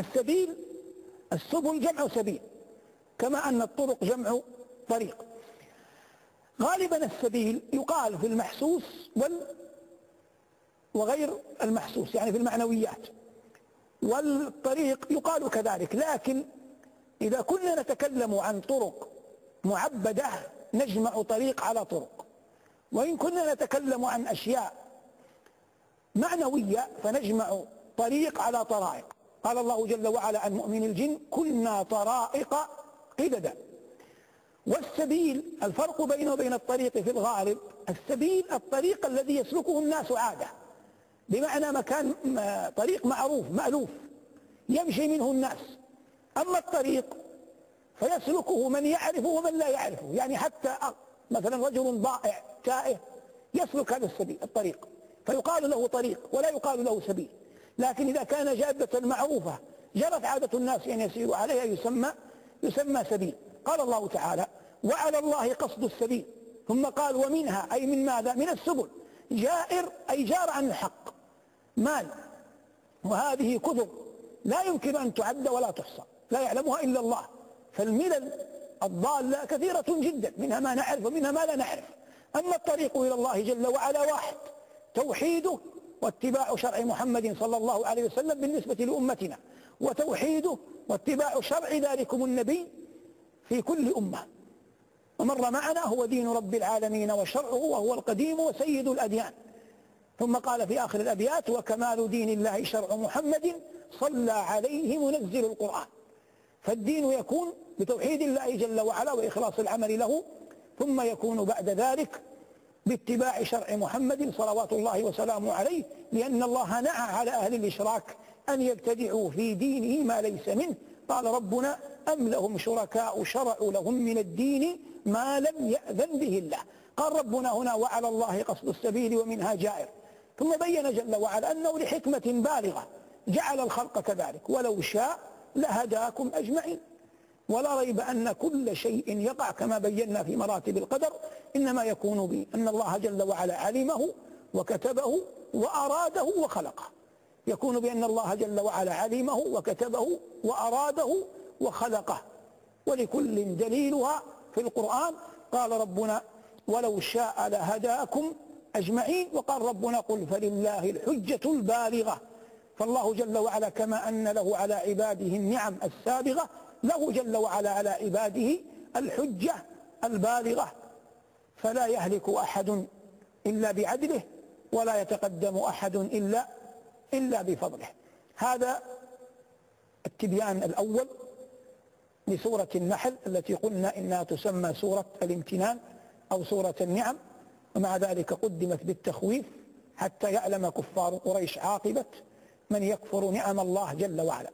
السبيل السبل جمع سبيل كما أن الطرق جمع طريق. غالبا السبيل يقال في المحسوس وال وغير المحسوس يعني في المعنويات. والطريق يقال كذلك لكن إذا كنا نتكلم عن طرق معبدة نجمع طريق على طرق. وإن كنا نتكلم عن أشياء معنوية فنجمع طريق على طرائق. قال الله جل وعلا عن مؤمن الجن كنا طرائق قددا والسبيل الفرق بينه وبين الطريق في الغالب السبيل الطريق الذي يسلكه الناس عادة. بمعنى مكان طريق معروف مألوف يمشي منه الناس. أما الطريق فيسلكه من يعرفه ومن لا يعرفه. يعني حتى مثلا رجل ضائع تائه يسلك هذا السبيل الطريق. فيقال له طريق ولا يقال له سبيل. لكن إذا كان جادة معروفة جرت عادة الناس أن يسيروا عليها يسمى يسمى سبيل. قال الله تعالى وعلى الله قصد السبيل. ثم قال ومنها أي من ماذا؟ من السبل. جائر أي جار عن الحق. مال. وهذه كثر لا يمكن أن تعد ولا تحصى. لا يعلمها إلا الله. فالملل الضالة كثيرة جدا منها ما نعرف ومنها ما لا نعرف. أما الطريق إلى الله جل وعلا واحد توحيده واتباع شرع محمد صلى الله عليه وسلم بالنسبة لأمتنا وتوحيده واتباع شرع ذلكم النبي في كل أمة. ومر معنا هو دين رب العالمين وشرعه وهو القديم وسيد الأديان. ثم قال في آخر الأبيات وكمال دين الله شرع محمد صلى عليه منزل القرآن. فالدين يكون بتوحيد الله جل وعلا وإخلاص العمل له ثم يكون بعد ذلك باتباع شرع محمد صلوات الله وسلامه عليه لأن الله نعى على أهل الإشراك أن يبتدعوا في دينه ما ليس منه. قال ربنا أم لهم شركاء شرعوا لهم من الدين ما لم يأذن به الله. قال ربنا هنا وعلى الله قصد السبيل ومنها جائر. ثم بين جل وعلا أنه لحكمة بالغة جعل الخلق كذلك ولو شاء لهداكم أجمعين. ولا ريب أن كل شيء يقع كما بينا في مراتب القدر إنما يكون به أن الله جل وعلا علمه وكتبه وأراده وخلقه. يكون بأن الله جل وعلا علمه وكتبه وأراده وخلقه. ولكل دليلها في القرآن قال ربنا ولو شاء لهداكم أجمعين وقال ربنا قل فلله الحجة البالغة فالله جل وعلا كما أن له على عباده النعم السابغة له جل وعلا على عباده الحجة البالغة فلا يهلك أحد إلا بعدله ولا يتقدم أحد إلا إلا بفضله. هذا التبيان الأول لسورة النحل التي قلنا إنها تسمى سورة الامتنان أو سورة النعم ومع ذلك قدمت بالتخويف حتى يعلم كفار قريش عاقبة من يكفر نعم الله جل وعلا.